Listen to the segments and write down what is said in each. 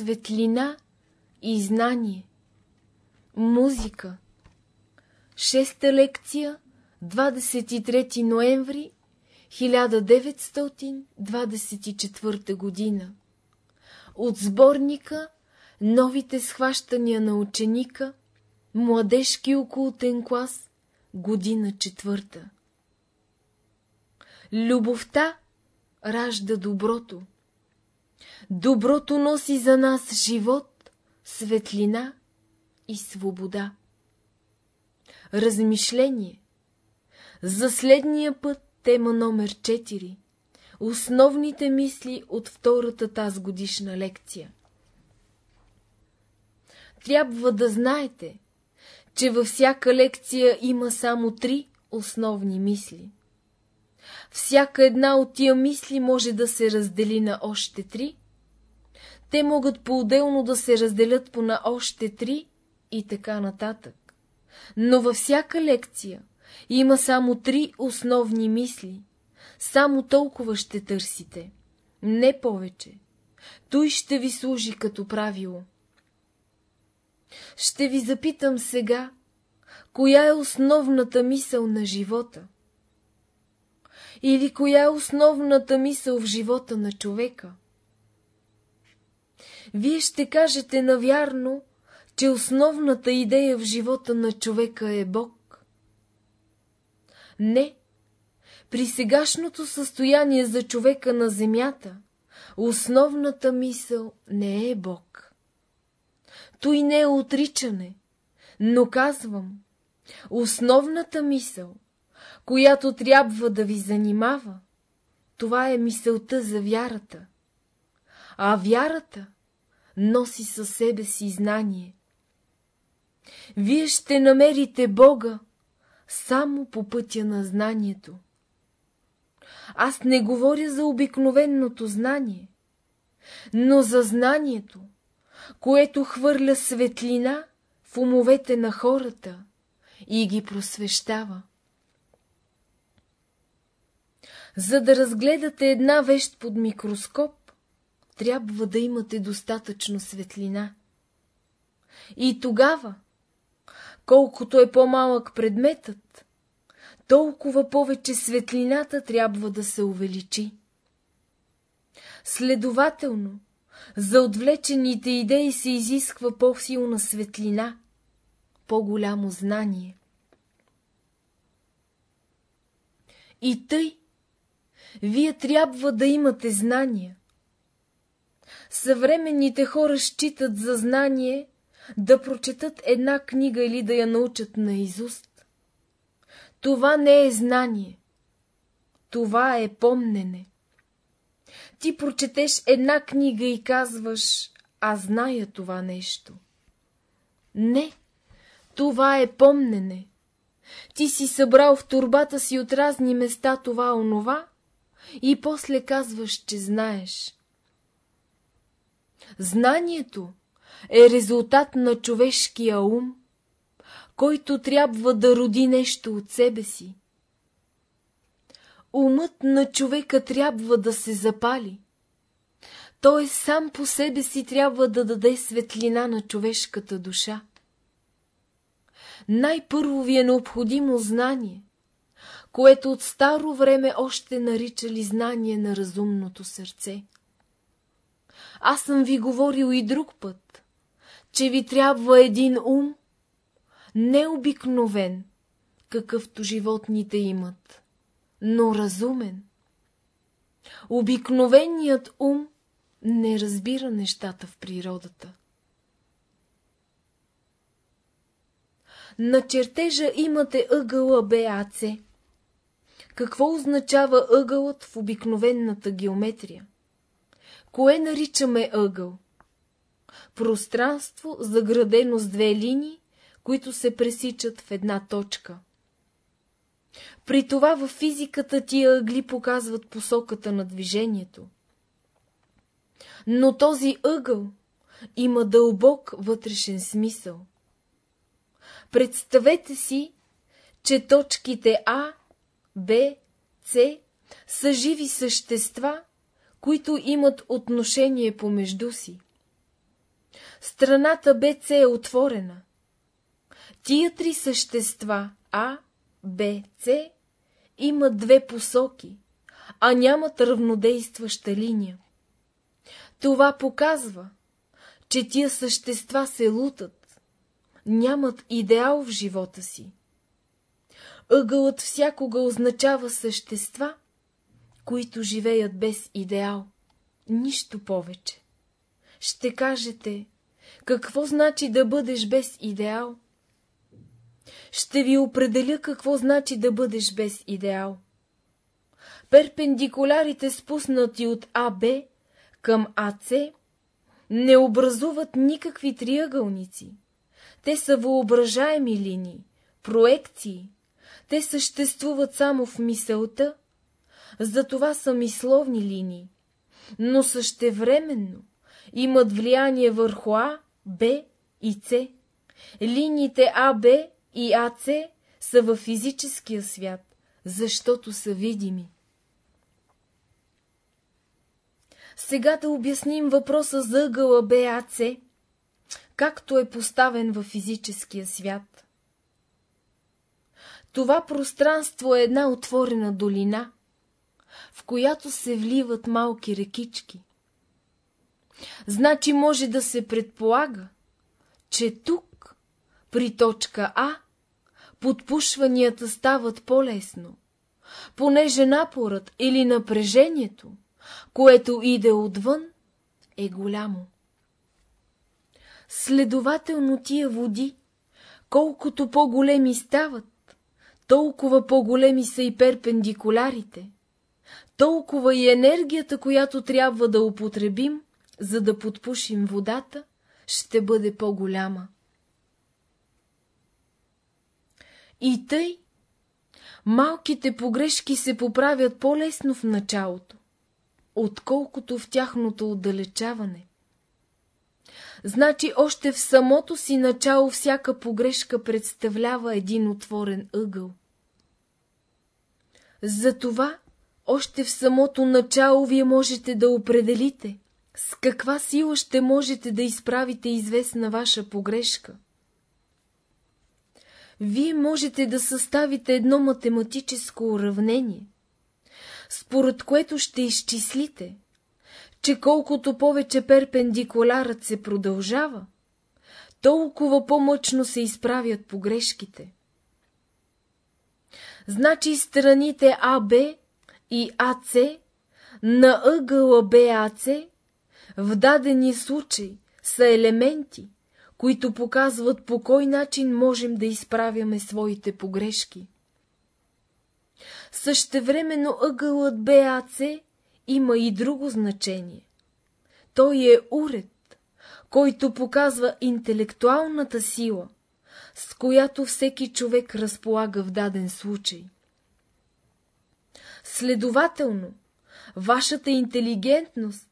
светлина и знание. Музика. Шеста лекция, 23 ноември 1924 година. От сборника Новите схващания на ученика, Младежки окултен клас, година четвърта. Любовта ражда доброто. Доброто носи за нас живот, светлина и свобода. Размишление За следния път тема номер 4 Основните мисли от втората тази годишна лекция Трябва да знаете, че във всяка лекция има само три основни мисли. Всяка една от тия мисли може да се раздели на още три. Те могат по-отделно да се разделят по на още три и така нататък. Но във всяка лекция има само три основни мисли. Само толкова ще търсите. Не повече. Той ще ви служи като правило. Ще ви запитам сега, коя е основната мисъл на живота? Или коя е основната мисъл в живота на човека? Вие ще кажете навярно, че основната идея в живота на човека е Бог. Не, при сегашното състояние за човека на земята, основната мисъл не е Бог. Той не е отричане, но казвам, основната мисъл – която трябва да ви занимава, това е мисълта за вярата. А вярата носи със себе си знание. Вие ще намерите Бога само по пътя на знанието. Аз не говоря за обикновеното знание, но за знанието, което хвърля светлина в умовете на хората и ги просвещава. За да разгледате една вещ под микроскоп, трябва да имате достатъчно светлина. И тогава, колкото е по-малък предметът, толкова повече светлината трябва да се увеличи. Следователно, за отвлечените идеи се изисква по-силна светлина, по-голямо знание. И тъй, вие трябва да имате знания. Съвременните хора считат за знание да прочетат една книга или да я научат наизуст. Това не е знание. Това е помнене. Ти прочетеш една книга и казваш, аз зная това нещо. Не, това е помнене. Ти си събрал в турбата си от разни места това-онова и после казваш, че знаеш. Знанието е резултат на човешкия ум, който трябва да роди нещо от себе си. Умът на човека трябва да се запали. Той сам по себе си трябва да даде светлина на човешката душа. Най-първо ви е необходимо знание, което от старо време още наричали знание на разумното сърце. Аз съм ви говорил и друг път, че ви трябва един ум, необикновен, какъвто животните имат, но разумен. Обикновеният ум не разбира нещата в природата. На чертежа имате ъгъла БАЦ. Какво означава ъгълът в обикновената геометрия? Кое наричаме ъгъл? Пространство, заградено с две линии, които се пресичат в една точка. При това във физиката тия ъгли показват посоката на движението. Но този ъгъл има дълбок вътрешен смисъл. Представете си, че точките А, Б, С са живи същества, които имат отношение помежду си. Страната БЦ е отворена. Тия три същества А, Б, С имат две посоки, а нямат равнодействаща линия. Това показва, че тия същества се лутат, нямат идеал в живота си. Ъгълът всякога означава същества, които живеят без идеал, нищо повече. Ще кажете, какво значи да бъдеш без идеал? Ще ви определя какво значи да бъдеш без идеал. Перпендикулярите спуснати от АБ към АЦ не образуват никакви триъгълници. Те са въображаеми линии, проекции. Те съществуват само в мисълта, затова са мисловни линии, но същевременно имат влияние върху А, Б и С. Линиите АБ и АЦ са във физическия свят, защото са видими. Сега да обясним въпроса за ъгъла БАЦ, както е поставен във физическия свят. Това пространство е една отворена долина, в която се вливат малки рекички. Значи може да се предполага, че тук, при точка А, подпушванията стават по-лесно, понеже напорът или напрежението, което иде отвън, е голямо. Следователно тия води, колкото по-големи стават, толкова по-големи са и перпендикулярите, толкова и енергията, която трябва да употребим, за да подпушим водата, ще бъде по-голяма. И тъй, малките погрешки се поправят по-лесно в началото, отколкото в тяхното отдалечаване. Значи още в самото си начало всяка погрешка представлява един отворен ъгъл. Затова още в самото начало вие можете да определите, с каква сила ще можете да изправите известна ваша погрешка. Вие можете да съставите едно математическо уравнение, според което ще изчислите, че колкото повече перпендикулярът се продължава, толкова по-мъчно се изправят погрешките. Значи страните АБ и АЦ на ъгъла БАЦ в дадени случай са елементи, които показват по кой начин можем да изправяме своите погрешки. Същевременно ъгълът БАЦ има и друго значение. Той е уред, който показва интелектуалната сила, с която всеки човек разполага в даден случай. Следователно, вашата интелигентност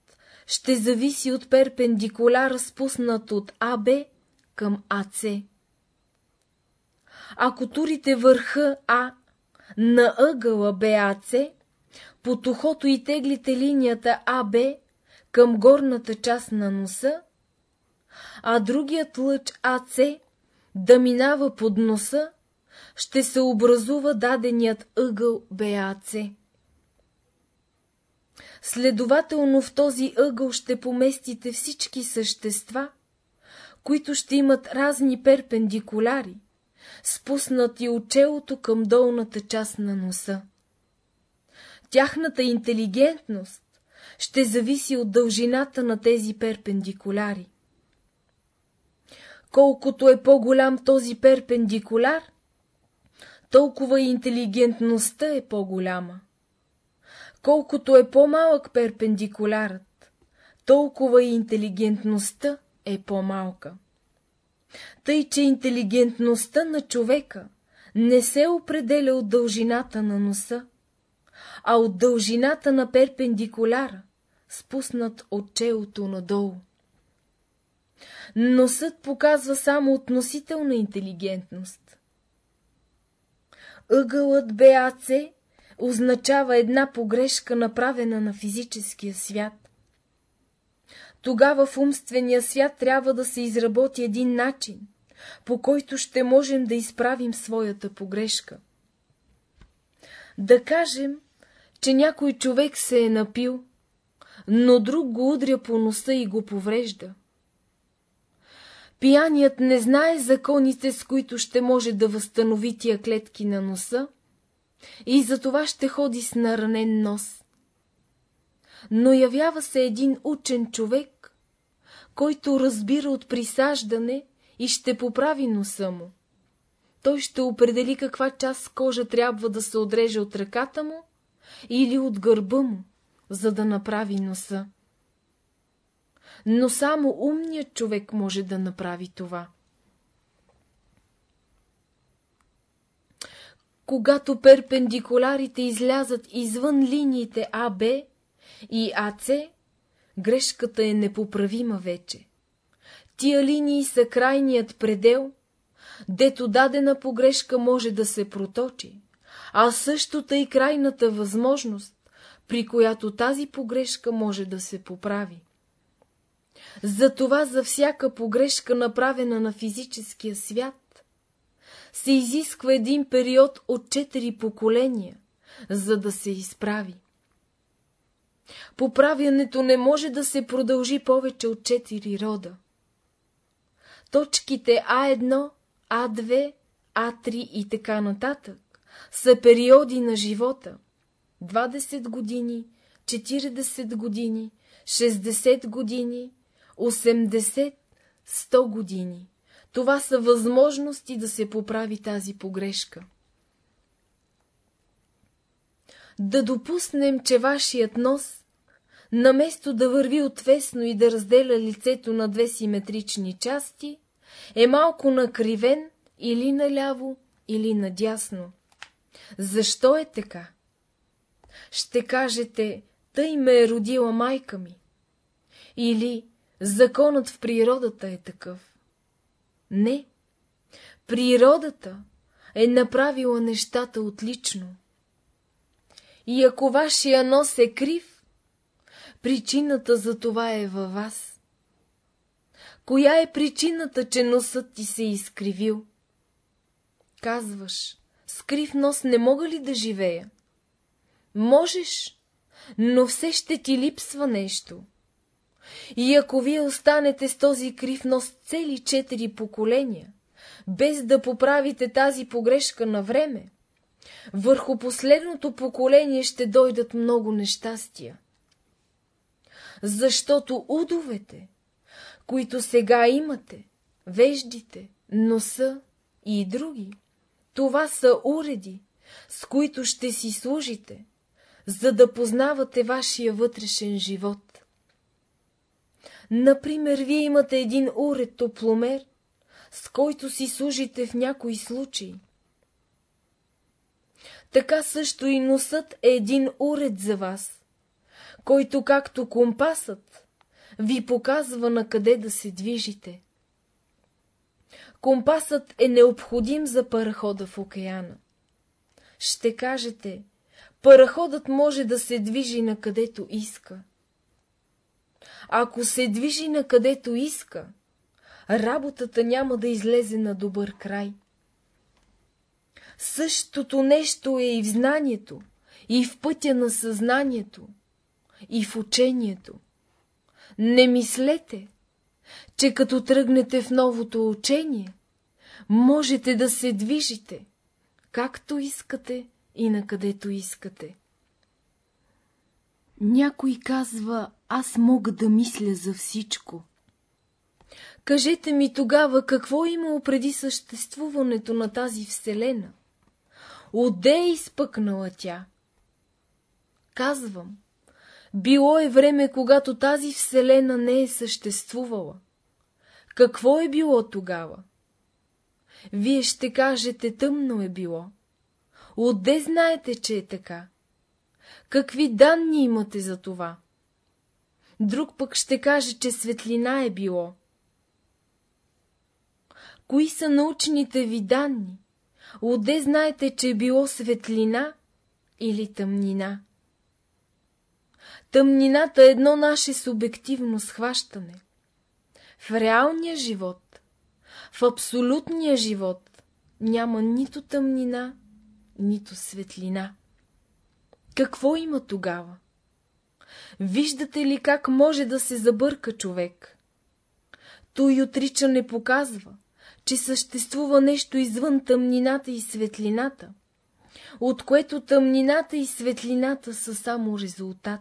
ще зависи от перпендикуляра спуснат от АБ към АЦ. Ако турите върха А на ъгъла БАЦ, по тухото и теглите линията АБ към горната част на носа, а другият лъч АЦ да минава под носа, ще се образува даденият ъгъл БАЦ. Следователно в този ъгъл ще поместите всички същества, които ще имат разни перпендикуляри, спуснати от челото към долната част на носа. Тяхната интелигентност ще зависи от дължината на тези перпендикуляри. Колкото е по-голям този перпендикуляр, толкова и интелигентността е по-голяма. Колкото е по-малък перпендикулярът, толкова и интелигентността е по-малка. Тъй, че интелигентността на човека не се определя от дължината на носа, а от дължината на перпендикуляра, спуснат от челото надолу. Носът показва само относителна интелигентност. Ъгълът БАЦ означава една погрешка, направена на физическия свят. Тогава в умствения свят трябва да се изработи един начин, по който ще можем да изправим своята погрешка. Да кажем, че някой човек се е напил, но друг го удря по носа и го поврежда. Пияният не знае законите, с които ще може да възстанови тия клетки на носа и за това ще ходи с наранен нос. Но явява се един учен човек, който разбира от присаждане и ще поправи носа му. Той ще определи каква част кожа трябва да се отреже от ръката му или от гърба му, за да направи носа. Но само умният човек може да направи това. Когато перпендикуларите излязат извън линиите АБ и АЦ, грешката е непоправима вече. Тия линии са крайният предел, дето дадена погрешка може да се проточи, а същото и крайната възможност, при която тази погрешка може да се поправи. Затова за всяка погрешка, направена на физическия свят, се изисква един период от четири поколения, за да се изправи. Поправянето не може да се продължи повече от четири рода. Точките А1, А2, А3 и така нататък са периоди на живота. 20 години, 40 години, 60 години, 80, 100 години. Това са възможности да се поправи тази погрешка. Да допуснем, че вашият нос, наместо да върви отвесно и да разделя лицето на две симетрични части, е малко накривен или наляво, или надясно. Защо е така? Ще кажете, тъй ме е родила майка ми. Или Законът в природата е такъв. Не. Природата е направила нещата отлично. И ако вашия нос е крив, причината за това е във вас. Коя е причината, че носът ти се е изкривил? Казваш, с крив нос не мога ли да живея? Можеш, но все ще ти липсва нещо. И ако вие останете с този крив нос цели четири поколения, без да поправите тази погрешка на време, върху последното поколение ще дойдат много нещастия. Защото удовете, които сега имате, веждите, носа и други, това са уреди, с които ще си служите, за да познавате вашия вътрешен живот. Например, вие имате един уред топломер, с който си служите в някои случаи. Така също и носът е един уред за вас, който, както компасът, ви показва на къде да се движите. Компасът е необходим за парахода в океана. Ще кажете, параходът може да се движи на където иска. Ако се движи на където иска, работата няма да излезе на добър край. Същото нещо е и в знанието, и в пътя на съзнанието, и в учението. Не мислете, че като тръгнете в новото учение, можете да се движите, както искате и на където искате. Някой казва, аз мога да мисля за всичко. Кажете ми тогава, какво е имало преди съществуването на тази вселена? Оде е изпъкнала тя? Казвам, било е време, когато тази вселена не е съществувала. Какво е било тогава? Вие ще кажете, тъмно е било. Отде знаете, че е така? Какви данни имате за това? Друг пък ще каже, че светлина е било. Кои са научните ви данни? Отде знаете, че е било светлина или тъмнина? Тъмнината е едно наше субективно схващане. В реалния живот, в абсолютния живот няма нито тъмнина, нито светлина. Какво има тогава? Виждате ли как може да се забърка човек? Той отричане показва, че съществува нещо извън тъмнината и светлината, от което тъмнината и светлината са само резултат.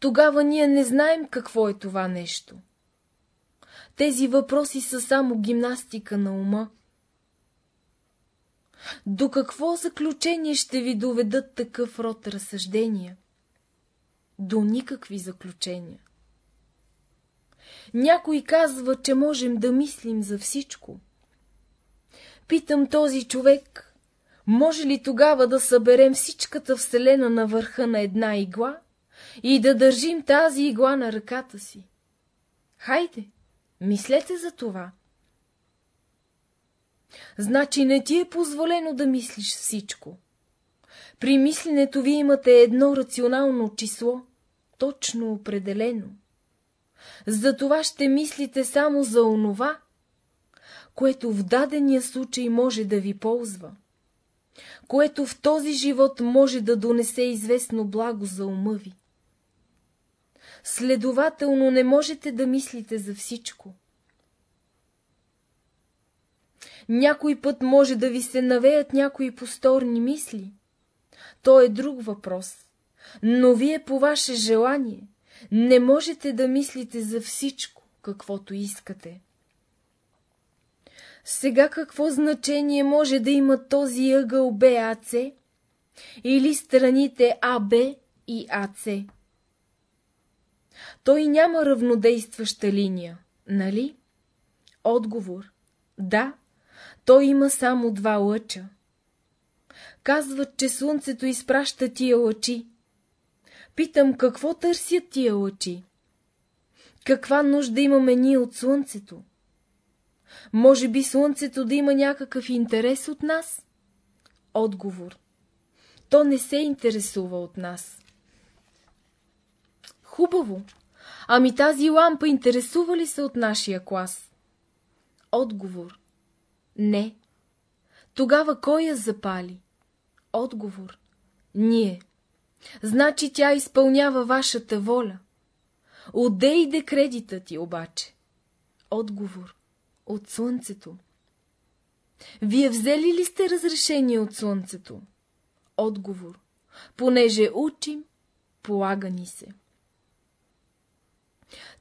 Тогава ние не знаем какво е това нещо. Тези въпроси са само гимнастика на ума. До какво заключение ще ви доведат такъв род разсъждения? До никакви заключения. Някой казва, че можем да мислим за всичко. Питам този човек, може ли тогава да съберем всичката вселена на върха на една игла и да държим тази игла на ръката си? Хайде, мислете за това. Значи не ти е позволено да мислиш всичко. При мисленето ви имате едно рационално число, точно определено. Затова ще мислите само за онова, което в дадения случай може да ви ползва, което в този живот може да донесе известно благо за ума ви. Следователно не можете да мислите за всичко. Някой път може да ви се навеят някои посторни мисли. То е друг въпрос. Но вие по ваше желание не можете да мислите за всичко, каквото искате. Сега какво значение може да има този ъгъл БАЦ или страните АБ и АЦ? Той няма равнодействаща линия, нали? Отговор – да, той има само два лъча. Казват, че слънцето изпраща тия лъчи. Питам, какво търсят тия лъчи? Каква нужда имаме ние от слънцето? Може би слънцето да има някакъв интерес от нас? Отговор. То не се интересува от нас. Хубаво. Ами тази лампа интересува ли се от нашия клас? Отговор. Не. Тогава кой я запали? Отговор. Ние. Значи тя изпълнява вашата воля. Отде иде кредита ти обаче? Отговор. От слънцето. Вие взели ли сте разрешение от слънцето? Отговор. Понеже учим, полага ни се.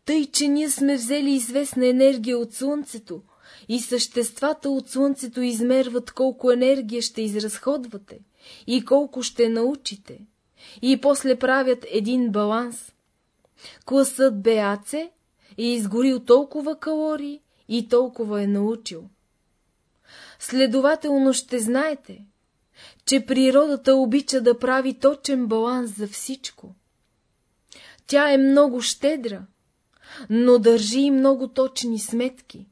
Тъй, че ние сме взели известна енергия от слънцето, и съществата от слънцето измерват колко енергия ще изразходвате и колко ще научите, и после правят един баланс. Класът БАЦ е изгорил толкова калории и толкова е научил. Следователно ще знаете, че природата обича да прави точен баланс за всичко. Тя е много щедра, но държи и много точни сметки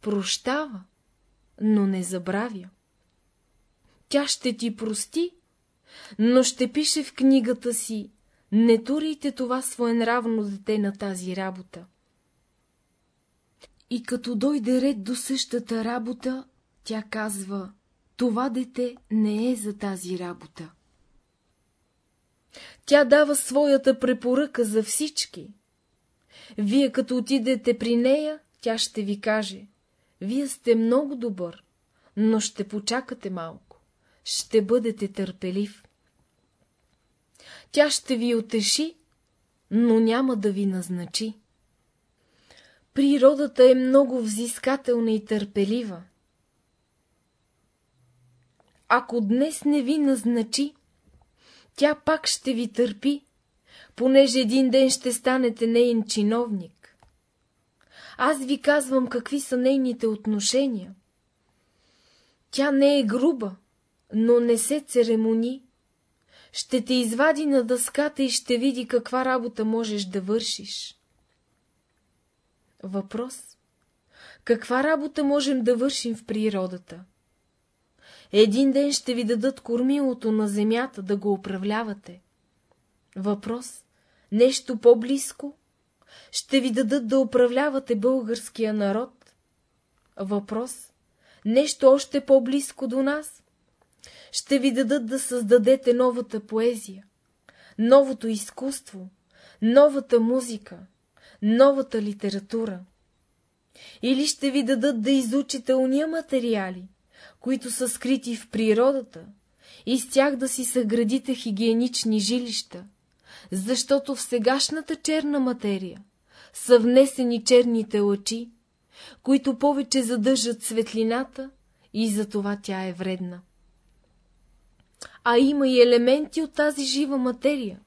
прощава, но не забравя. Тя ще ти прости, но ще пише в книгата си «Не турите това своенравно дете на тази работа». И като дойде ред до същата работа, тя казва «Това дете не е за тази работа». Тя дава своята препоръка за всички. Вие като отидете при нея, тя ще ви каже вие сте много добър, но ще почакате малко. Ще бъдете търпелив. Тя ще ви отеши, но няма да ви назначи. Природата е много взискателна и търпелива. Ако днес не ви назначи, тя пак ще ви търпи, понеже един ден ще станете нейн чиновник. Аз ви казвам какви са нейните отношения. Тя не е груба, но не се церемони. Ще те извади на дъската и ще види каква работа можеш да вършиш. Въпрос. Каква работа можем да вършим в природата? Един ден ще ви дадат кормилото на земята да го управлявате. Въпрос. Нещо по-близко? Ще ви дадат да управлявате българския народ? Въпрос. Нещо още по-близко до нас? Ще ви дадат да създадете новата поезия, новото изкуство, новата музика, новата литература. Или ще ви дадат да изучите уния материали, които са скрити в природата, и с тях да си съградите хигиенични жилища, защото в сегашната черна материя са внесени черните лъчи, които повече задържат светлината и затова тя е вредна. А има и елементи от тази жива материя,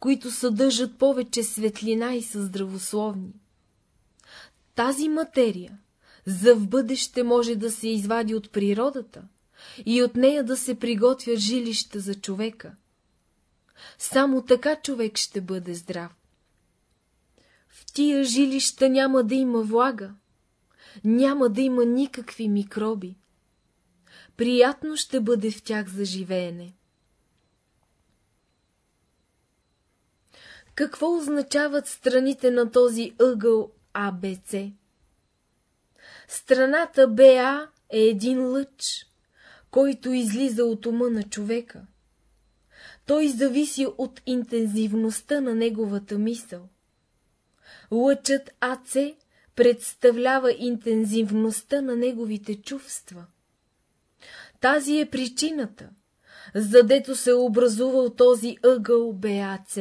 които съдържат повече светлина и са здравословни. Тази материя за в бъдеще може да се извади от природата и от нея да се приготвя жилища за човека. Само така човек ще бъде здрав. В тия жилища няма да има влага, няма да има никакви микроби. Приятно ще бъде в тях за живеене. Какво означават страните на този ъгъл АБЦ? Страната БА е един лъч, който излиза от ума на човека. Той зависи от интензивността на неговата мисъл. Лъчът АЦ представлява интензивността на неговите чувства. Тази е причината, задето се е образувал този ъгъл БАЦ.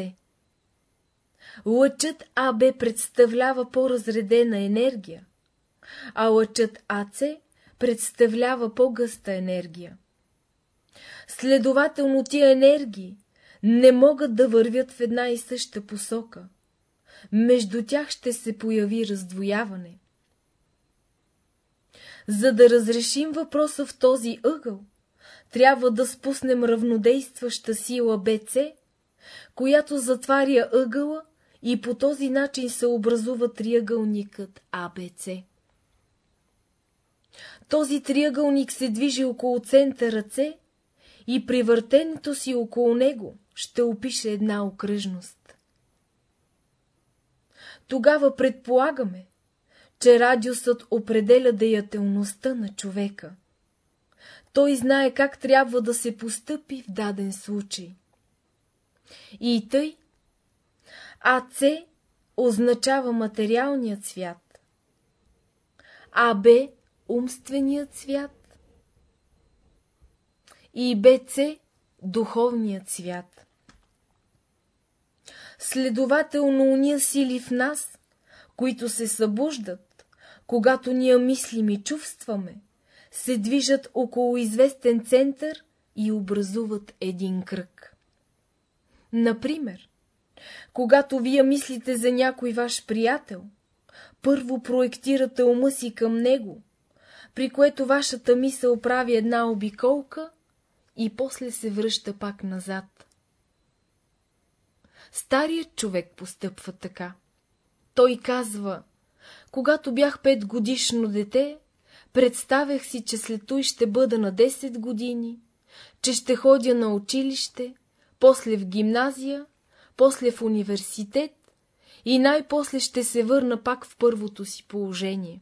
Лъчът АБ представлява по-разредена енергия, а лъчът АЦ представлява по-гъста енергия. Следователно тия енергии не могат да вървят в една и съща посока. Между тях ще се появи раздвояване. За да разрешим въпроса в този ъгъл, трябва да спуснем равнодействаща сила БЦ, която затваря ъгъла и по този начин се образува триъгълникът АБЦ. Този триъгълник се движи около центъра С и при въртенето си около него ще опише една окръжност. Тогава предполагаме, че радиусът определя деятелността на човека. Той знае как трябва да се постъпи в даден случай. И тъй, АЦ означава материалният свят, АБ – умственият свят и БЦ – духовният свят. Следователно, уния сили в нас, които се събуждат, когато ние мислим и чувстваме, се движат около известен център и образуват един кръг. Например, когато вие мислите за някой ваш приятел, първо проектирате ума си към него, при което вашата мисъл прави една обиколка и после се връща пак назад. Старият човек постъпва така. Той казва, когато бях пет годишно дете, представях си, че след той ще бъда на 10 години, че ще ходя на училище, после в гимназия после в университет и най-после ще се върна пак в първото си положение.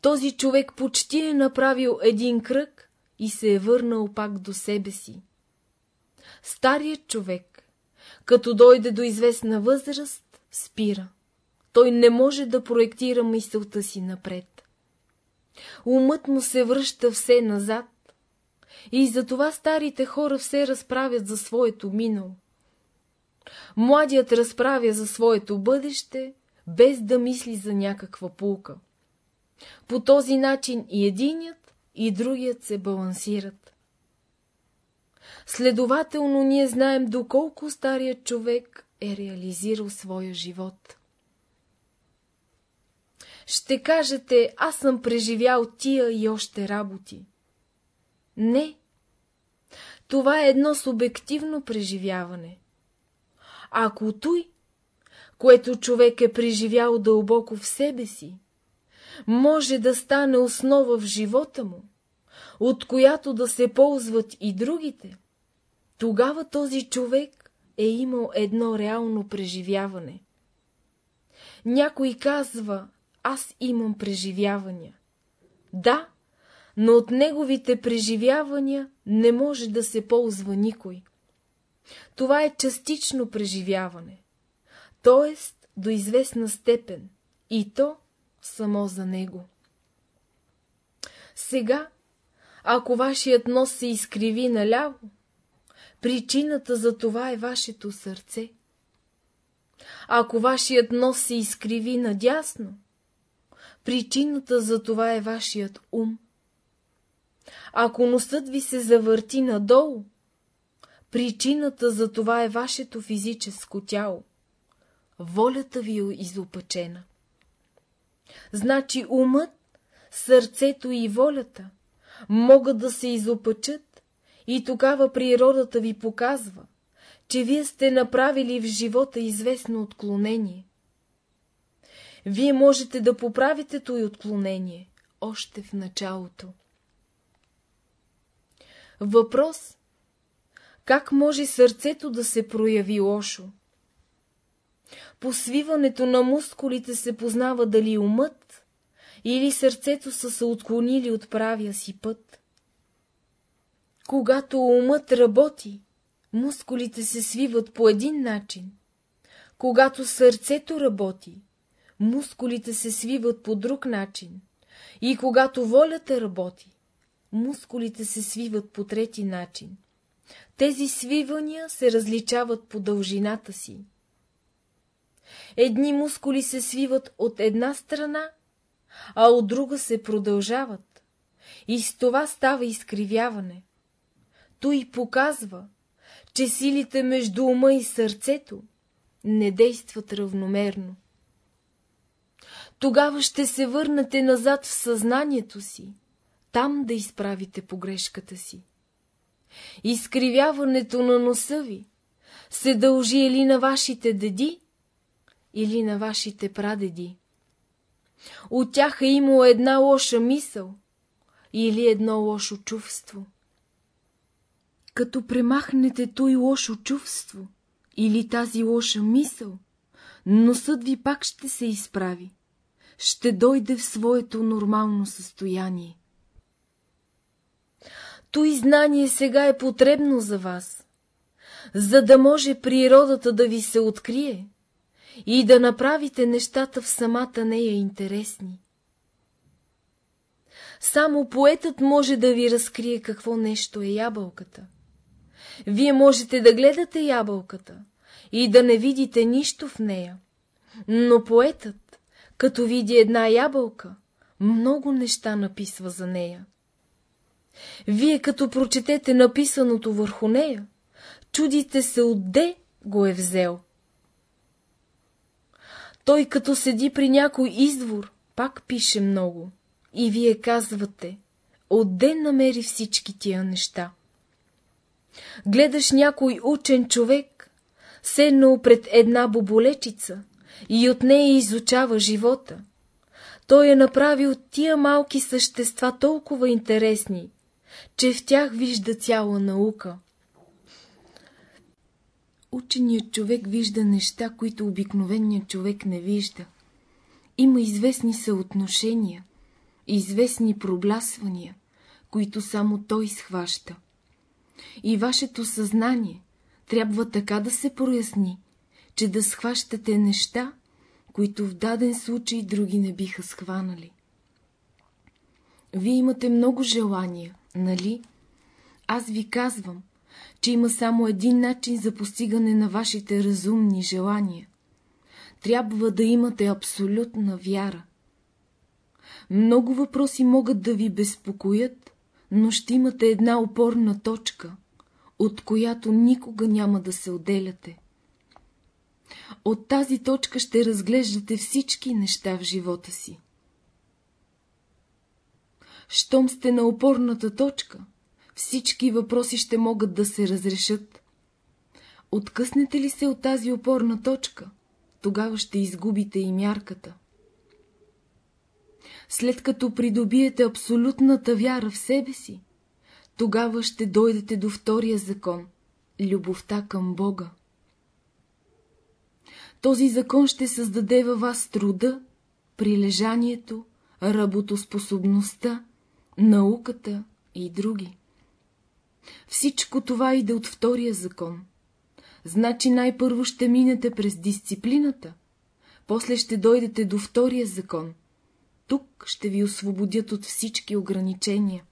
Този човек почти е направил един кръг и се е върнал пак до себе си. Старият човек, като дойде до известна възраст, спира. Той не може да проектира мисълта си напред. Умът му се връща все назад и затова старите хора все разправят за своето минало. Младият разправя за своето бъдеще, без да мисли за някаква пулка. По този начин и единият, и другият се балансират. Следователно, ние знаем доколко старият човек е реализирал своя живот. Ще кажете, аз съм преживял тия и още работи. Не. Това е едно субективно преживяване. Ако той, което човек е преживял дълбоко в себе си, може да стане основа в живота му, от която да се ползват и другите, тогава този човек е имал едно реално преживяване. Някой казва, аз имам преживявания. Да, но от неговите преживявания не може да се ползва никой. Това е частично преживяване, т.е. до известна степен, и то само за него. Сега, ако вашият нос се изкриви наляво, причината за това е вашето сърце. Ако вашият нос се изкриви надясно, причината за това е вашият ум. Ако носът ви се завърти надолу, причината за това е вашето физическо тяло. Волята ви е изопачена. Значи умът, сърцето и волята могат да се изопачат и тогава природата ви показва, че вие сте направили в живота известно отклонение. Вие можете да поправите той отклонение още в началото. Въпрос Как може сърцето да се прояви лошо? По свиването на мускулите се познава дали умът или сърцето са се отклонили от правия си път. Когато умът работи, мускулите се свиват по един начин. Когато сърцето работи, мускулите се свиват по друг начин. И когато волята работи, мускулите се свиват по трети начин. Тези свивания се различават по дължината си. Едни мускули се свиват от една страна, а от друга се продължават. И с това става изкривяване. Той показва, че силите между ума и сърцето не действат равномерно. Тогава ще се върнете назад в съзнанието си, там да изправите погрешката си. Изкривяването на носа ви се дължи или на вашите деди, или на вашите прадеди. От тях е имало една лоша мисъл или едно лошо чувство. Като премахнете той лошо чувство или тази лоша мисъл, носът ви пак ще се изправи, ще дойде в своето нормално състояние. Той знание сега е потребно за вас, за да може природата да ви се открие и да направите нещата в самата нея интересни. Само поетът може да ви разкрие какво нещо е ябълката. Вие можете да гледате ябълката и да не видите нищо в нея, но поетът, като види една ябълка, много неща написва за нея. Вие като прочетете написаното върху нея, чудите се отде го е взел. Той като седи при някой извор, пак пише много. И вие казвате, отде намери всички тия неща. Гледаш някой учен човек, седнал пред една боболечица и от нея изучава живота. Той е направил тия малки същества толкова интересни, че в тях вижда цяла наука. Ученият човек вижда неща, които обикновеният човек не вижда. Има известни съотношения, известни проблясвания, които само той схваща. И вашето съзнание трябва така да се проясни, че да схващате неща, които в даден случай други не биха схванали. Вие имате много желания, нали? Аз ви казвам, че има само един начин за постигане на вашите разумни желания. Трябва да имате абсолютна вяра. Много въпроси могат да ви безпокоят, но ще имате една опорна точка, от която никога няма да се отделяте. От тази точка ще разглеждате всички неща в живота си. Щом сте на опорната точка, всички въпроси ще могат да се разрешат. Откъснете ли се от тази опорна точка, тогава ще изгубите и мярката. След като придобиете абсолютната вяра в себе си, тогава ще дойдете до втория закон – любовта към Бога. Този закон ще създаде във вас труда, прилежанието, работоспособността, науката и други. Всичко това иде от втория закон. Значи най-първо ще минете през дисциплината, после ще дойдете до втория закон. Тук ще ви освободят от всички ограничения.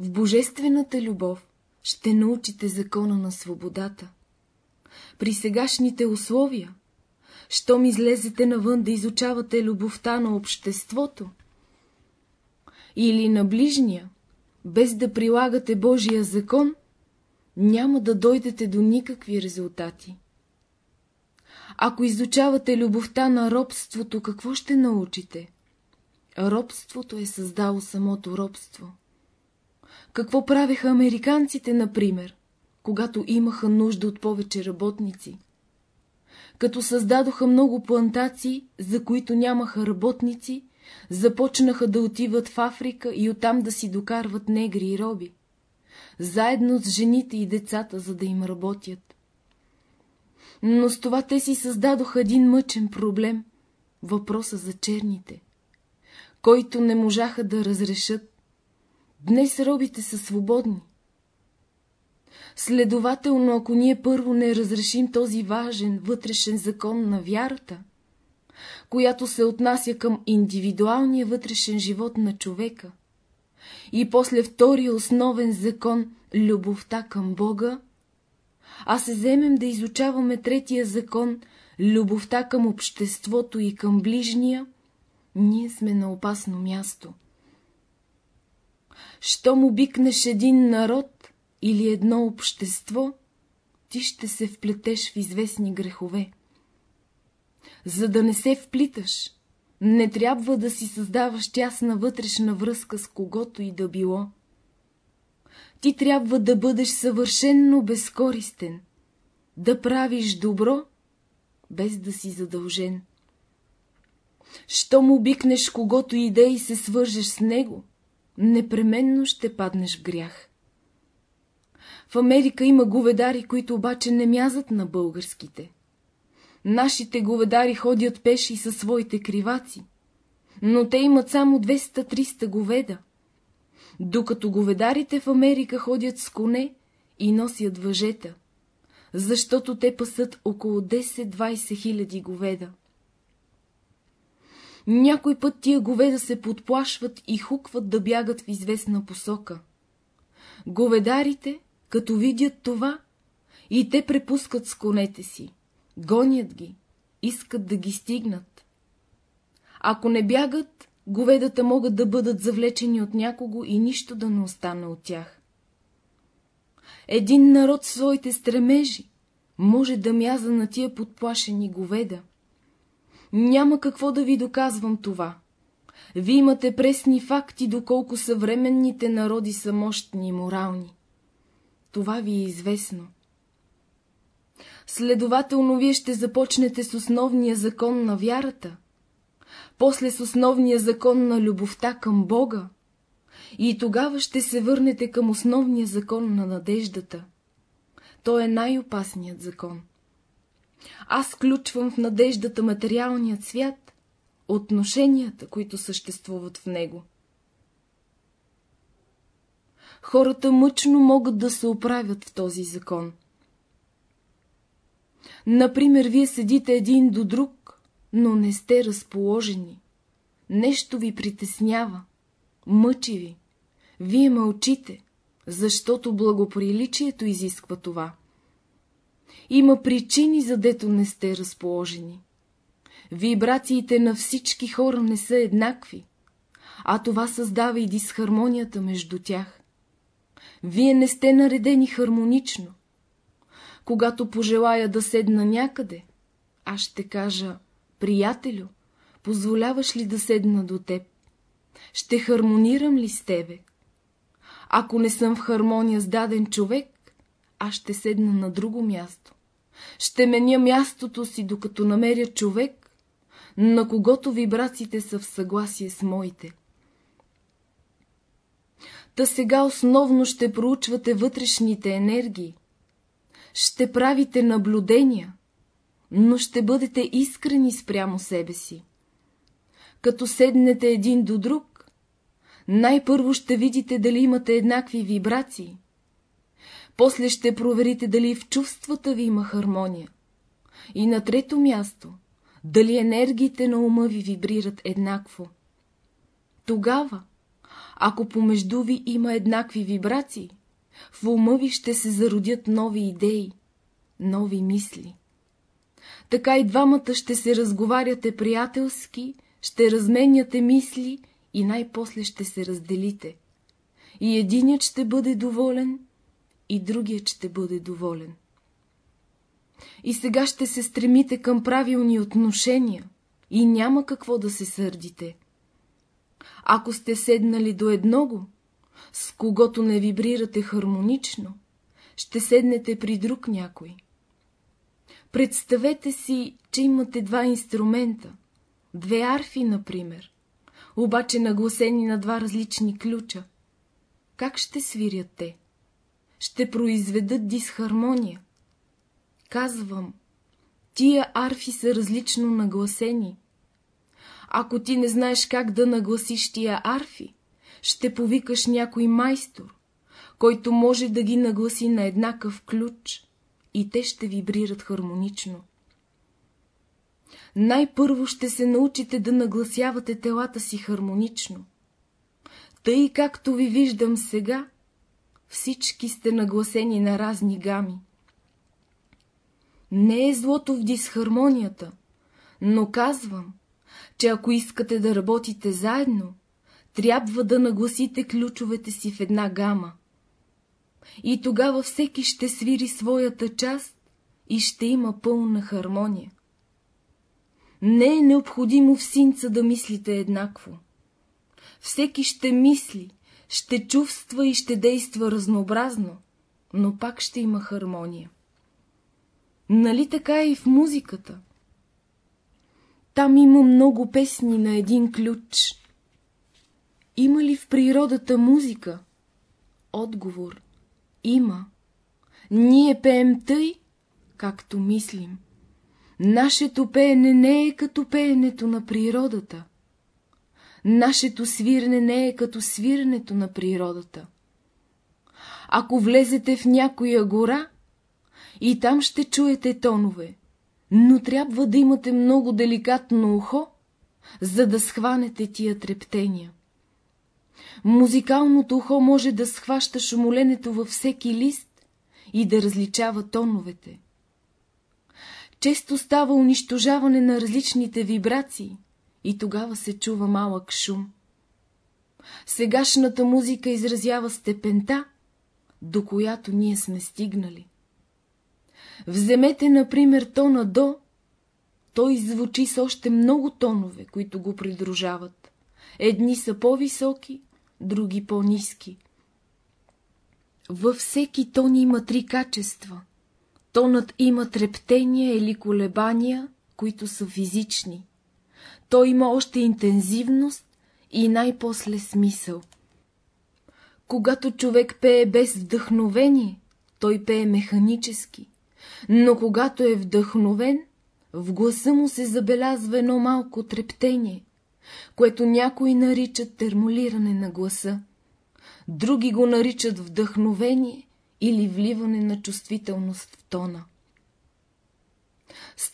В божествената любов ще научите закона на свободата. При сегашните условия, щом излезете навън да изучавате любовта на обществото или на ближния, без да прилагате Божия закон, няма да дойдете до никакви резултати. Ако изучавате любовта на робството, какво ще научите? Робството е създало самото робство. Какво правеха американците, например, когато имаха нужда от повече работници? Като създадоха много плантации, за които нямаха работници, започнаха да отиват в Африка и оттам да си докарват негри и роби, заедно с жените и децата, за да им работят. Но с това те си създадоха един мъчен проблем — въпроса за черните, който не можаха да разрешат. Днес робите са свободни. Следователно, ако ние първо не разрешим този важен вътрешен закон на вярата, която се отнася към индивидуалния вътрешен живот на човека, и после втория основен закон — любовта към Бога, а се вземем да изучаваме третия закон — любовта към обществото и към ближния, ние сме на опасно място. Щом обикнеш един народ или едно общество, ти ще се вплетеш в известни грехове. За да не се вплиташ, не трябва да си създаваш тясна вътрешна връзка с когото и да било. Ти трябва да бъдеш съвършенно безкористен, да правиш добро, без да си задължен. Щом обикнеш когото иде и се свържеш с него, непременно ще паднеш в грях. В Америка има говедари, които обаче не мязат на българските. Нашите говедари ходят пеши със своите криваци, но те имат само 200-300 говеда, докато говедарите в Америка ходят с коне и носят въжета, защото те пасат около 10-20 хиляди говеда. Някой път тия говеда се подплашват и хукват да бягат в известна посока. Говедарите, като видят това, и те препускат с конете си. Гонят ги, искат да ги стигнат. Ако не бягат, говедата могат да бъдат завлечени от някого и нищо да не остане от тях. Един народ в своите стремежи може да мяза на тия подплашени говеда. Няма какво да ви доказвам това. Вие имате пресни факти, доколко съвременните народи са мощни и морални. Това ви е известно. Следователно, вие ще започнете с основния закон на вярата, после с основния закон на любовта към Бога, и тогава ще се върнете към основния закон на надеждата. Той е най-опасният закон. Аз включвам в надеждата материалният свят, отношенията, които съществуват в него. Хората мъчно могат да се оправят в този закон. Например, вие седите един до друг, но не сте разположени. Нещо ви притеснява, мъчи ви. Вие мълчите, защото благоприличието изисква това. Има причини, за дето не сте разположени. Вибрациите на всички хора не са еднакви, а това създава и дисхармонията между тях. Вие не сте наредени хармонично, когато пожелая да седна някъде, аз ще кажа, приятелю, позволяваш ли да седна до теб? Ще хармонирам ли с тебе? Ако не съм в хармония с даден човек, аз ще седна на друго място. Ще меня мястото си, докато намеря човек, на когото вибрациите са в съгласие с моите. Та сега основно ще проучвате вътрешните енергии, ще правите наблюдения, но ще бъдете искрени спрямо себе си. Като седнете един до друг, най-първо ще видите дали имате еднакви вибрации. После ще проверите дали в чувствата ви има хармония. И на трето място, дали енергиите на ума ви вибрират еднакво. Тогава, ако помежду ви има еднакви вибрации, в ума ви ще се зародят нови идеи, нови мисли. Така и двамата ще се разговаряте приятелски, ще разменяте мисли и най-после ще се разделите. И единият ще бъде доволен, и другият ще бъде доволен. И сега ще се стремите към правилни отношения и няма какво да се сърдите. Ако сте седнали до едного, с когото не вибрирате хармонично, ще седнете при друг някой. Представете си, че имате два инструмента, две арфи, например, обаче нагласени на два различни ключа. Как ще свирят те? Ще произведат дисхармония. Казвам, тия арфи са различно нагласени. Ако ти не знаеш как да нагласиш тия арфи, ще повикаш някой майстор, който може да ги нагласи на еднакъв ключ и те ще вибрират хармонично. Най-първо ще се научите да нагласявате телата си хармонично. Тъй както ви виждам сега, всички сте нагласени на разни гами. Не е злото в дисхармонията, но казвам, че ако искате да работите заедно, трябва да нагласите ключовете си в една гама. И тогава всеки ще свири своята част и ще има пълна хармония. Не е необходимо в синца да мислите еднакво. Всеки ще мисли, ще чувства и ще действа разнообразно, но пак ще има хармония. Нали така е и в музиката? Там има много песни на един ключ. Има ли в природата музика? Отговор. Има. Ние пеем тъй, както мислим. Нашето пеене не е като пеенето на природата. Нашето свирене не е като свиренето на природата. Ако влезете в някоя гора, и там ще чуете тонове, но трябва да имате много деликатно ухо, за да схванете тия трептения. Музикалното ухо може да схваща шумоленето във всеки лист и да различава тоновете. Често става унищожаване на различните вибрации и тогава се чува малък шум. Сегашната музика изразява степента, до която ние сме стигнали. Вземете, например, тона до, той звучи с още много тонове, които го придружават. Едни са по-високи, други по-низки. Във всеки тон има три качества. Тонът има трептения или колебания, които са физични. Той има още интензивност и най-после смисъл. Когато човек пее без вдъхновение, той пее механически, но когато е вдъхновен, в гласа му се забелязва едно малко трептение, което някои наричат термолиране на гласа, други го наричат вдъхновение или вливане на чувствителност в тона. С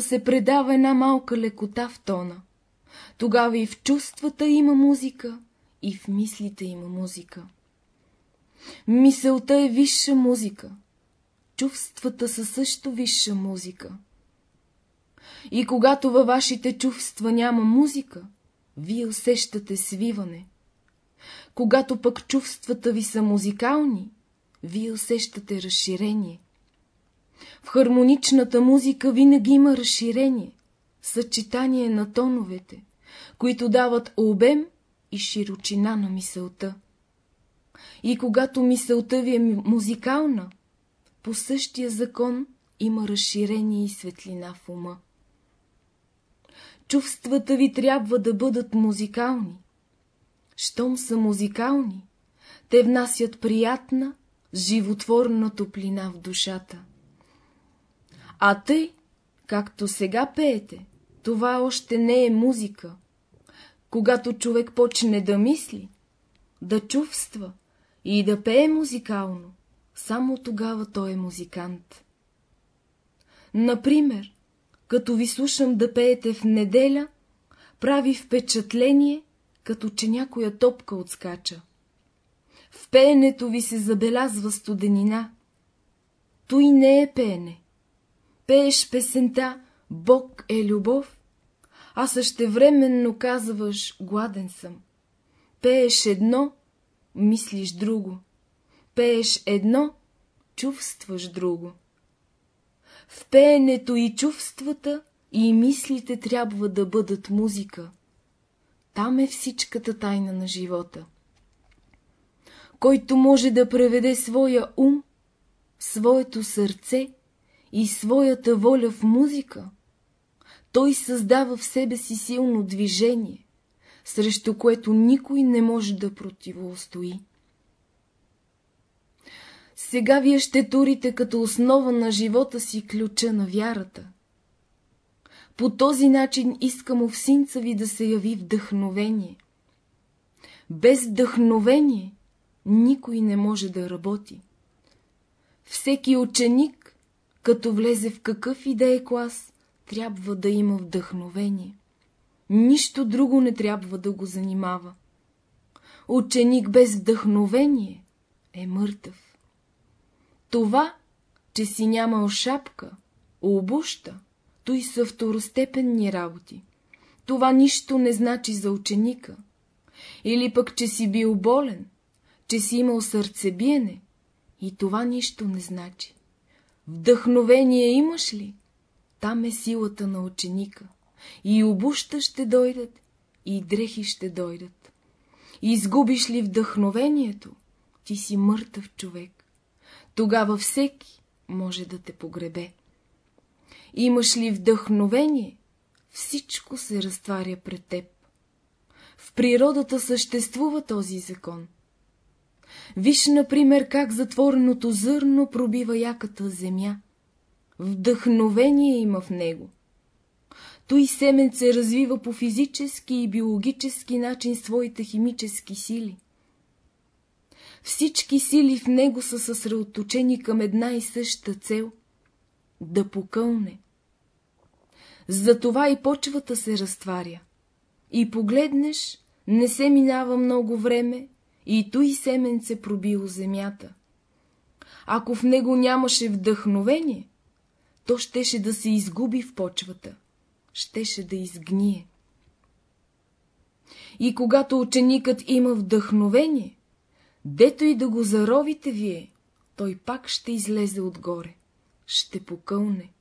се предава една малка лекота в тона. Тогава и в чувствата има музика, и в мислите има музика. Мисълта е висша музика. Чувствата са също висша музика. И когато във вашите чувства няма музика, вие усещате свиване. Когато пък чувствата ви са музикални, вие усещате разширение. В хармоничната музика винаги има разширение, съчетание на тоновете, които дават обем и широчина на мисълта. И когато мисълта ви е музикална, по същия закон има разширение и светлина в ума. Чувствата ви трябва да бъдат музикални. Щом са музикални, те внасят приятна, животворна топлина в душата. А тъй, Както сега пеете, това още не е музика. Когато човек почне да мисли, да чувства и да пее музикално, само тогава той е музикант. Например, като ви слушам да пеете в неделя, прави впечатление, като че някоя топка отскача. В пеенето ви се забелязва студенина. Той не е пеене. Пееш песента «Бог е любов», а същевременно казваш «Гладен съм». Пееш едно, мислиш друго. Пееш едно, чувстваш друго. В пеенето и чувствата и мислите трябва да бъдат музика. Там е всичката тайна на живота. Който може да преведе своя ум, своето сърце и своята воля в музика, той създава в себе си силно движение, срещу което никой не може да противостои. Сега вие ще турите като основа на живота си ключа на вярата. По този начин искам в синца ви да се яви вдъхновение. Без вдъхновение никой не може да работи. Всеки ученик, като влезе в какъв и да е клас, трябва да има вдъхновение. Нищо друго не трябва да го занимава. Ученик без вдъхновение е мъртъв. Това, че си нямал шапка, обуща, той са второстепенни работи. Това нищо не значи за ученика. Или пък, че си бил болен, че си имал сърцебиене, и това нищо не значи. Вдъхновение имаш ли? Там е силата на ученика. И обуща ще дойдат, и дрехи ще дойдат. Изгубиш ли вдъхновението, ти си мъртъв човек. Тогава всеки може да те погребе. Имаш ли вдъхновение, всичко се разтваря пред теб. В природата съществува този закон. Виж, например, как затвореното зърно пробива яката земя. Вдъхновение има в него. Той семенце развива по физически и биологически начин своите химически сили. Всички сили в него са съсредоточени към една и съща цел – да покълне. Затова и почвата се разтваря. И погледнеш, не се минава много време, и той семенце пробило земята. Ако в него нямаше вдъхновение, то щеше да се изгуби в почвата, щеше да изгние. И когато ученикът има вдъхновение, дето и да го заровите вие, той пак ще излезе отгоре, ще покълне.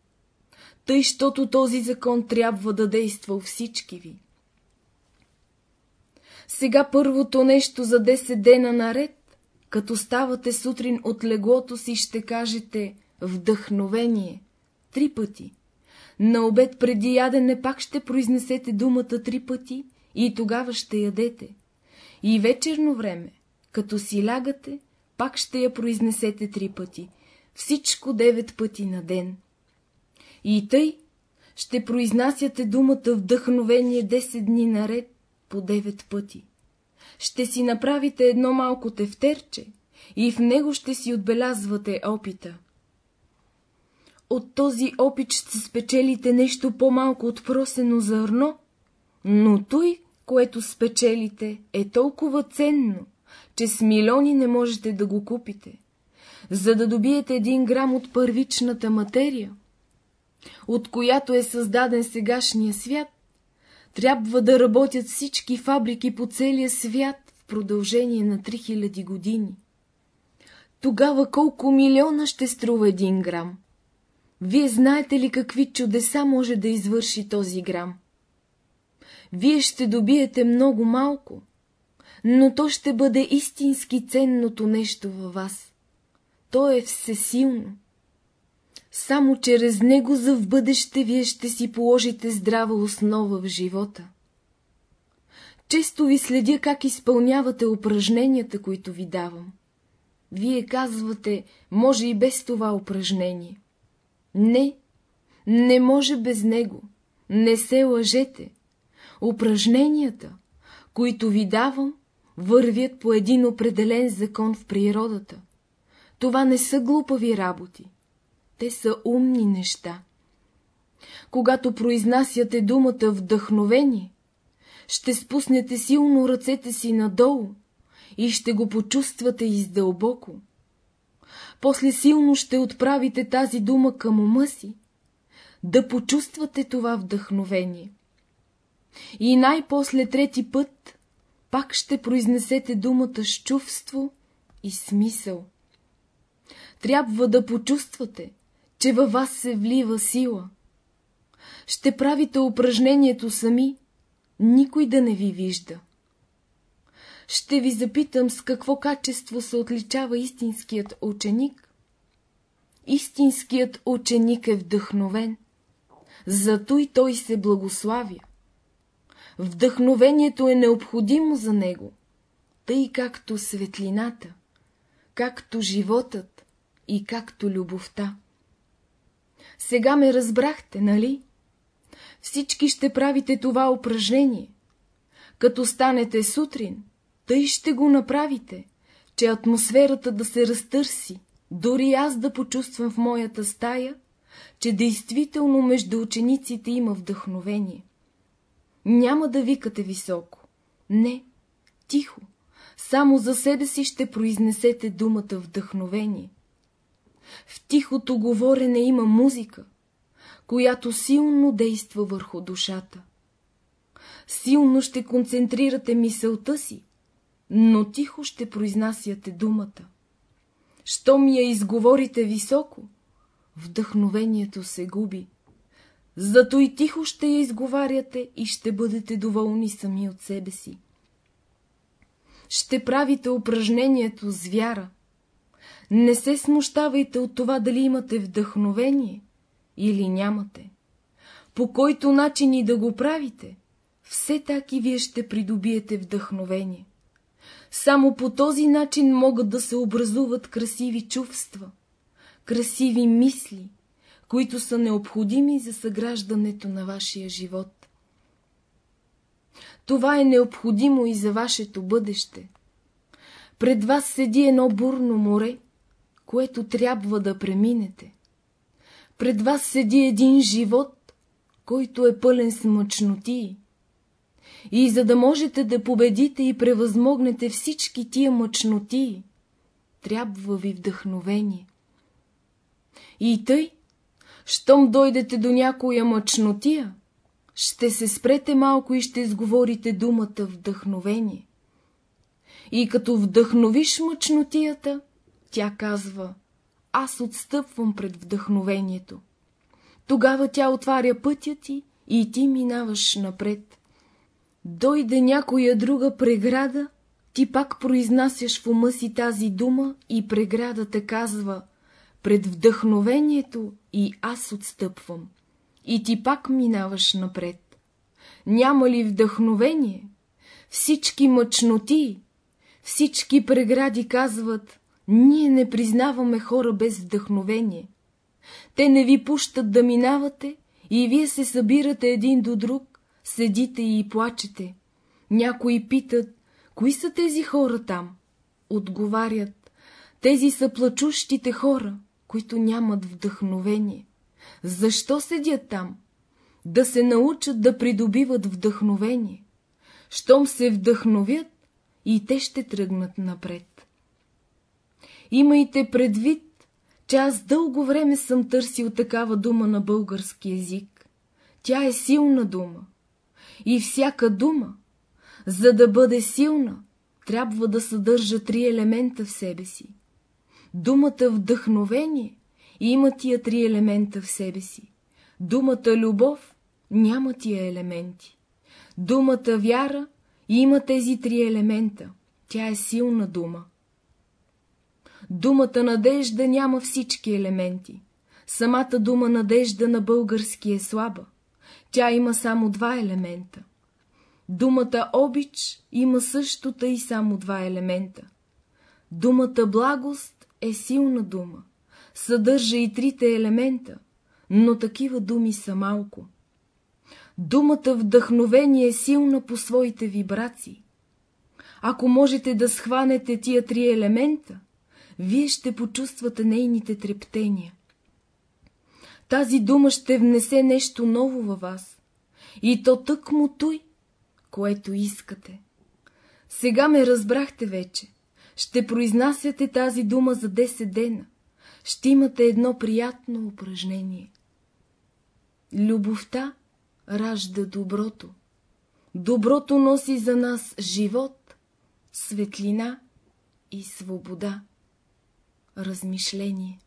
Тъй, щото този закон трябва да действа у всички ви. Сега първото нещо за 10 дена наред, като ставате сутрин от леглото си, ще кажете вдъхновение три пъти. На обед преди ядене пак ще произнесете думата три пъти и тогава ще ядете. И вечерно време, като си лягате, пак ще я произнесете три пъти. Всичко девет пъти на ден. И тъй ще произнасяте думата вдъхновение 10 дни наред по 9 пъти. Ще си направите едно малко тефтерче и в него ще си отбелязвате опита. От този опит ще спечелите нещо по-малко от просено зърно, но той, което спечелите, е толкова ценно, че с милиони не можете да го купите. За да добиете един грам от първичната материя, от която е създаден сегашния свят, трябва да работят всички фабрики по целия свят в продължение на 3000 години. Тогава колко милиона ще струва един грам? Вие знаете ли какви чудеса може да извърши този грам? Вие ще добиете много малко, но то ще бъде истински ценното нещо във вас. То е всесилно. Само чрез него за в бъдеще вие ще си положите здрава основа в живота. Често ви следя как изпълнявате упражненията, които ви давам. Вие казвате, може и без това упражнение. Не, Не може без него. Не се лъжете. Упражненията, които ви давам, вървят по един определен закон в природата. Това не са глупави работи. Те са умни неща. Когато произнасяте думата вдъхновение, ще спуснете силно ръцете си надолу и ще го почувствате издълбоко. После силно ще отправите тази дума към ума си, да почувствате това вдъхновение. И най-после трети път пак ще произнесете думата с чувство и смисъл. Трябва да почувствате, че във вас се влива сила. Ще правите упражнението сами, никой да не ви вижда. Ще ви запитам с какво качество се отличава истинският ученик. Истинският ученик е вдъхновен, зато и той се благославя. Вдъхновението е необходимо за него, тъй както светлината, както животът и както любовта. Сега ме разбрахте, нали? Всички ще правите това упражнение. Като станете сутрин, тъй ще го направите, че атмосферата да се разтърси, дори аз да почувствам в моята стая, че действително между учениците има вдъхновение. Няма да викате високо. Не, тихо. Само за себе си ще произнесете думата вдъхновение. В тихото говорене има музика, която силно действа върху душата. Силно ще концентрирате мисълта си, но тихо ще произнасяте думата. Щом я изговорите високо, вдъхновението се губи. Зато и тихо ще я изговаряте и ще бъдете доволни сами от себе си. Ще правите упражнението с вяра. Не се смущавайте от това дали имате вдъхновение или нямате. По който начин и да го правите, все так и вие ще придобиете вдъхновение. Само по този начин могат да се образуват красиви чувства, красиви мисли, които са необходими за съграждането на вашия живот. Това е необходимо и за вашето бъдеще. Пред вас седи едно бурно море, което трябва да преминете. Пред вас седи един живот, който е пълен с мъчноти. И за да можете да победите и превъзмогнете всички тия мъчноти, трябва ви вдъхновение. И тъй, щом дойдете до някоя мъчнотия, ще се спрете малко и ще изговорите думата вдъхновение. И като вдъхновиш мъчнотията, тя казва, аз отстъпвам пред вдъхновението. Тогава тя отваря пътя ти и ти минаваш напред. Дойде някоя друга преграда, ти пак произнасяш в ума си тази дума и преградата казва пред вдъхновението и аз отстъпвам. И ти пак минаваш напред. Няма ли вдъхновение? Всички мъчноти, всички прегради казват, ние не признаваме хора без вдъхновение. Те не ви пущат да минавате и вие се събирате един до друг, седите и плачете. Някои питат, кои са тези хора там? Отговарят, тези са плачущите хора, които нямат вдъхновение. Защо седят там? Да се научат да придобиват вдъхновение. Щом се вдъхновят, и те ще тръгнат напред. Имайте предвид, че аз дълго време съм търсил такава дума на български език. Тя е силна дума. И всяка дума, за да бъде силна, трябва да съдържа три елемента в себе си. Думата вдъхновение има тия три елемента в себе си. Думата любов няма тия елементи. Думата вяра има тези три елемента. Тя е силна дума. Думата надежда няма всички елементи. Самата дума надежда на български е слаба. Тя има само два елемента. Думата обич има същото и само два елемента. Думата благост е силна дума. Съдържа и трите елемента, но такива думи са малко. Думата вдъхновение е силна по своите вибрации. Ако можете да схванете тия три елемента, вие ще почувствате нейните трептения. Тази дума ще внесе нещо ново във вас. И то тъкмо той, което искате. Сега ме разбрахте вече. Ще произнасяте тази дума за 10 дена. Ще имате едно приятно упражнение. Любовта ражда доброто. Доброто носи за нас живот, светлина и свобода. Размишление